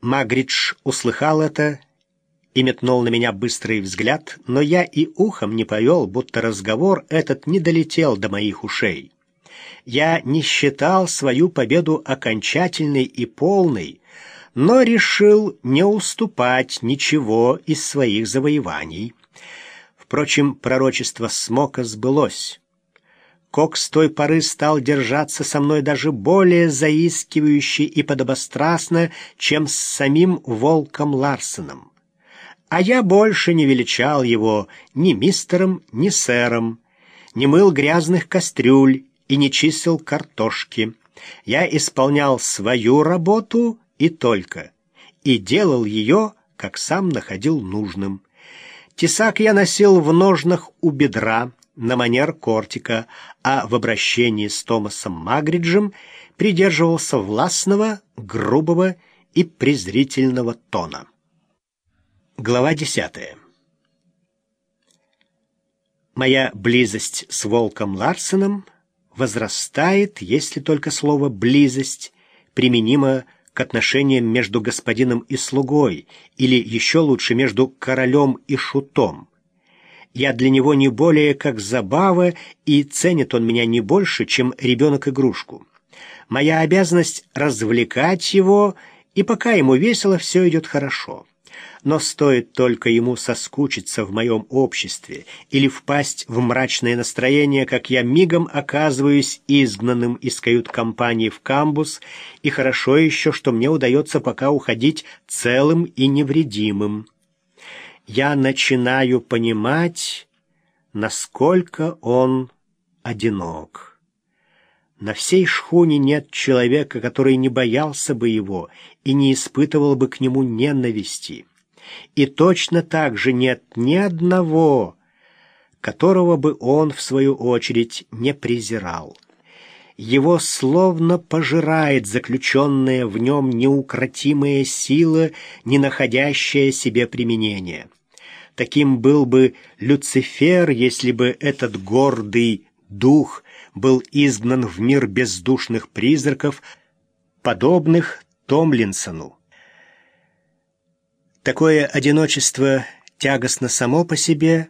Магридж услыхал это и метнул на меня быстрый взгляд, но я и ухом не повел, будто разговор этот не долетел до моих ушей. Я не считал свою победу окончательной и полной, но решил не уступать ничего из своих завоеваний. Впрочем, пророчество Смока сбылось. Кок с той поры стал держаться со мной даже более заискивающе и подобострастно, чем с самим Волком Ларсеном. А я больше не величал его ни мистером, ни сэром, не мыл грязных кастрюль и не чистил картошки. Я исполнял свою работу и только, и делал ее, как сам находил нужным. Тесак я носил в ножнах у бедра на манер кортика, а в обращении с Томасом Магриджем придерживался властного, грубого и презрительного тона. Глава десятая. Моя близость с Волком Ларсеном возрастает, если только слово «близость» применимо к отношениям между господином и слугой, или еще лучше между королем и шутом. Я для него не более как забава, и ценит он меня не больше, чем ребенок игрушку. Моя обязанность — развлекать его, и пока ему весело, все идет хорошо но стоит только ему соскучиться в моем обществе или впасть в мрачное настроение, как я мигом оказываюсь изгнанным из кают-компании в камбус, и хорошо еще, что мне удается пока уходить целым и невредимым. Я начинаю понимать, насколько он одинок. На всей шхуне нет человека, который не боялся бы его и не испытывал бы к нему ненависти. И точно так же нет ни одного, которого бы он, в свою очередь, не презирал. Его словно пожирает заключенная в нем неукротимая сила, не находящая себе применения. Таким был бы Люцифер, если бы этот гордый дух был изгнан в мир бездушных призраков, подобных Томлинсону. Такое одиночество тягостно само по себе.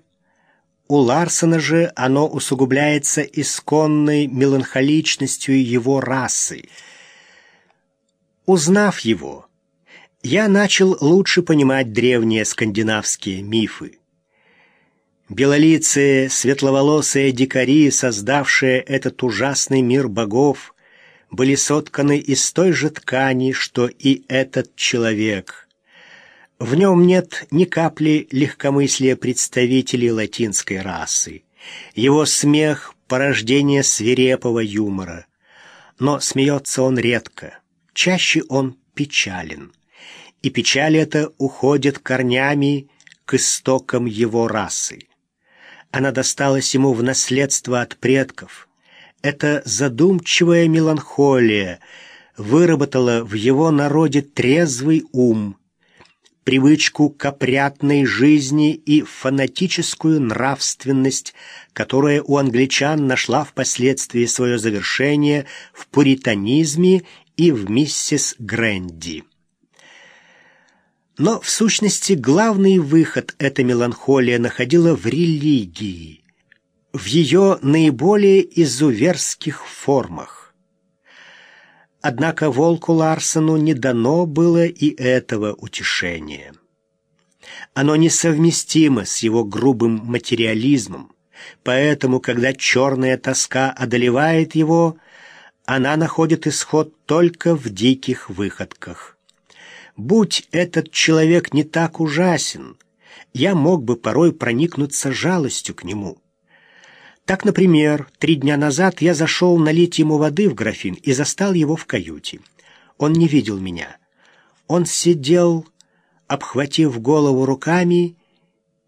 У Ларсона же оно усугубляется исконной меланхоличностью его расы. Узнав его, я начал лучше понимать древние скандинавские мифы. Белолицые, светловолосые дикари, создавшие этот ужасный мир богов, были сотканы из той же ткани, что и этот человек — в нем нет ни капли легкомыслия представителей латинской расы. Его смех — порождение свирепого юмора. Но смеется он редко, чаще он печален. И печаль эта уходит корнями к истокам его расы. Она досталась ему в наследство от предков. Эта задумчивая меланхолия выработала в его народе трезвый ум — привычку к опрятной жизни и фанатическую нравственность, которая у англичан нашла впоследствии свое завершение в пуританизме и в миссис Грэнди. Но, в сущности, главный выход эта меланхолия находила в религии, в ее наиболее изуверских формах. Однако волку Ларсону не дано было и этого утешения. Оно несовместимо с его грубым материализмом, поэтому, когда черная тоска одолевает его, она находит исход только в диких выходках. Будь этот человек не так ужасен, я мог бы порой проникнуться жалостью к нему. Так, например, три дня назад я зашел налить ему воды в графин и застал его в каюте. Он не видел меня. Он сидел, обхватив голову руками,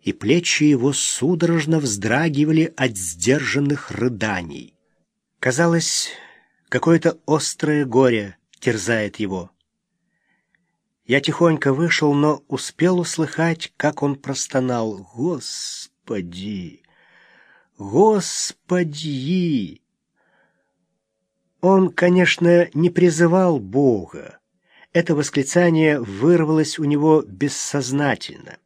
и плечи его судорожно вздрагивали от сдержанных рыданий. Казалось, какое-то острое горе терзает его. Я тихонько вышел, но успел услыхать, как он простонал «Господи!» Господи! Он, конечно, не призывал Бога, Это восклицание вырвалось у него бессознательно.